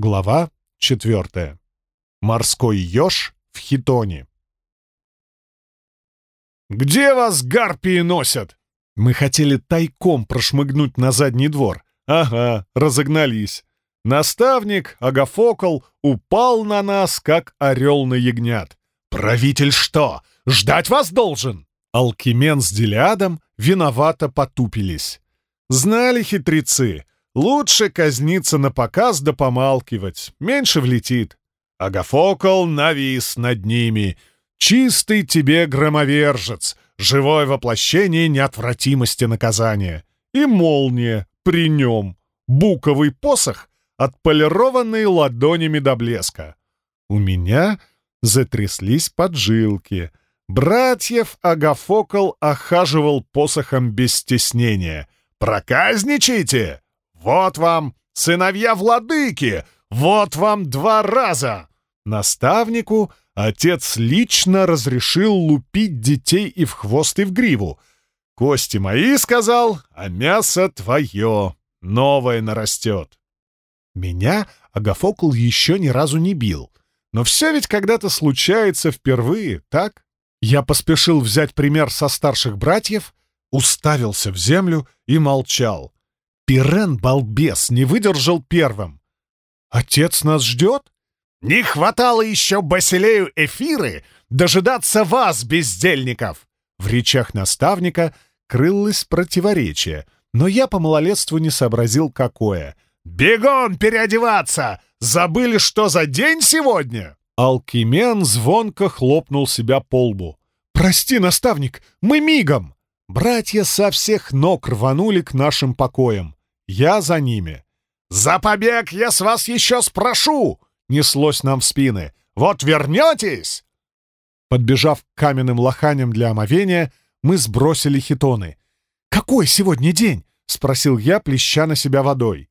Глава четвертая. Морской еж в хитоне. «Где вас гарпии носят?» Мы хотели тайком прошмыгнуть на задний двор. Ага, разогнались. Наставник, Агафокл, упал на нас, как орел на ягнят. «Правитель что, ждать вас должен?» Алкимен с Делиадом виновато потупились. Знали хитрецы, лучше казниться на показ да помалкивать, меньше влетит. Агафокл навис над ними. «Чистый тебе громовержец, живое воплощение неотвратимости наказания. И молния при нем, буковый посох, отполированный ладонями до блеска. У меня затряслись поджилки. Братьев Агафокл охаживал посохом без стеснения. «Проказничайте! Вот вам сыновья владыки! Вот вам два раза!» Наставнику отец лично разрешил лупить детей и в хвост, и в гриву. «Кости мои, — сказал, — а мясо твое, новое нарастет». Меня Агафокл еще ни разу не бил. Но все ведь когда-то случается впервые, так? Я поспешил взять пример со старших братьев, уставился в землю и молчал. Пирен, балбес, не выдержал первым. «Отец нас ждет?» «Не хватало еще Басилею Эфиры дожидаться вас, бездельников!» В речах наставника крылось противоречие, но я по малолетству не сообразил, какое. «Бегом переодеваться! Забыли, что за день сегодня?» Алкимен звонко хлопнул себя по лбу. «Прости, наставник, мы мигом!» Братья со всех ног рванули к нашим покоям. Я за ними. «За побег я с вас еще спрошу!» — неслось нам в спины. «Вот вернетесь!» Подбежав к каменным лоханям для омовения, мы сбросили хитоны. «Какой сегодня день?» — спросил я, плеща на себя водой.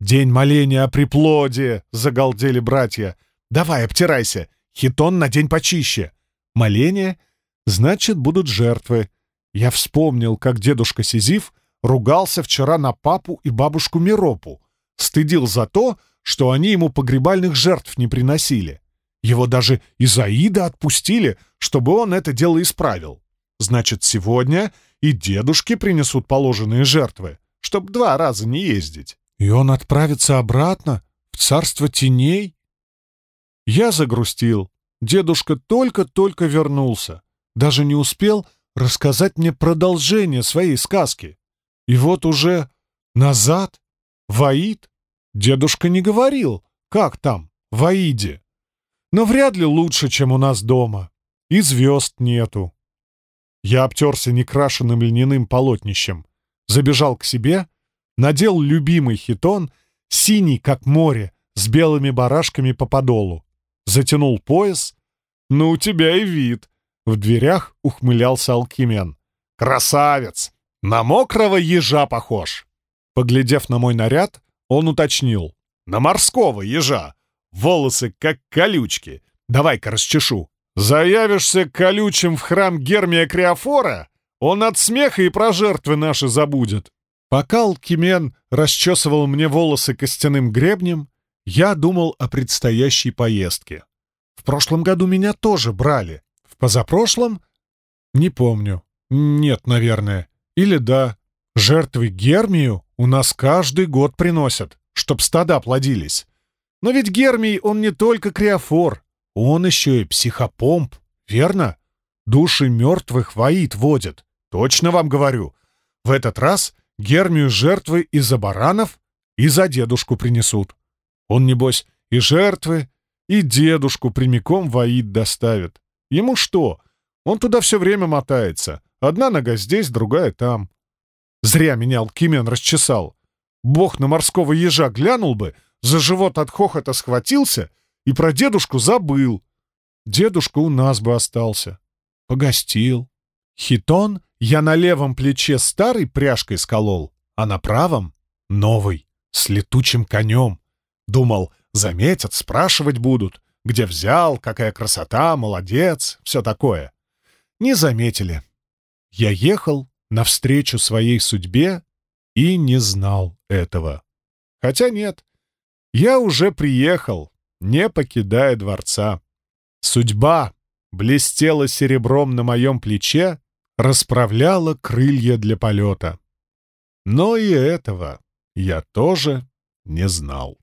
«День моления о приплоде!» — загалдели братья. «Давай, обтирайся! Хитон на день почище!» «Моление? Значит, будут жертвы!» Я вспомнил, как дедушка Сизиф ругался вчера на папу и бабушку Миропу, стыдил за то, что они ему погребальных жертв не приносили. Его даже из Аида отпустили, чтобы он это дело исправил. Значит, сегодня и дедушке принесут положенные жертвы, чтоб два раза не ездить. И он отправится обратно, в царство теней? Я загрустил. Дедушка только-только вернулся. Даже не успел рассказать мне продолжение своей сказки. И вот уже назад, в Аид, дедушка не говорил, как там, в Аиде. Но вряд ли лучше, чем у нас дома. И звезд нету. Я обтерся некрашенным льняным полотнищем, забежал к себе, надел любимый хитон, синий, как море, с белыми барашками по подолу, затянул пояс. «Ну, у тебя и вид!» В дверях ухмылялся Алкимен. «Красавец! На мокрого ежа похож!» Поглядев на мой наряд, он уточнил. «На морского ежа! Волосы как колючки! Давай-ка расчешу!» «Заявишься колючим в храм Гермия Криофора? Он от смеха и про жертвы наши забудет!» Пока Алкимен расчесывал мне волосы костяным гребнем, я думал о предстоящей поездке. В прошлом году меня тоже брали. В позапрошлом? Не помню. Нет, наверное. Или да, жертвы Гермию у нас каждый год приносят, чтоб стада плодились. Но ведь Гермий, он не только криофор, он еще и психопомп, верно? Души мертвых воит водит, точно вам говорю. В этот раз Гермию жертвы и за баранов, и за дедушку принесут. Он, небось, и жертвы, и дедушку прямиком воит доставит. Ему что? Он туда все время мотается, Одна нога здесь, другая там. Зря меня Алкимен расчесал. Бог на морского ежа глянул бы, за живот от хохота схватился и про дедушку забыл. Дедушка у нас бы остался. Погостил. Хитон я на левом плече старой пряжкой сколол, а на правом — новый, с летучим конем. Думал, заметят, спрашивать будут, где взял, какая красота, молодец, все такое. Не заметили. Я ехал навстречу своей судьбе и не знал этого. Хотя нет, Я уже приехал, не покидая дворца. Судьба блестела серебром на моем плече, расправляла крылья для полета. Но и этого я тоже не знал.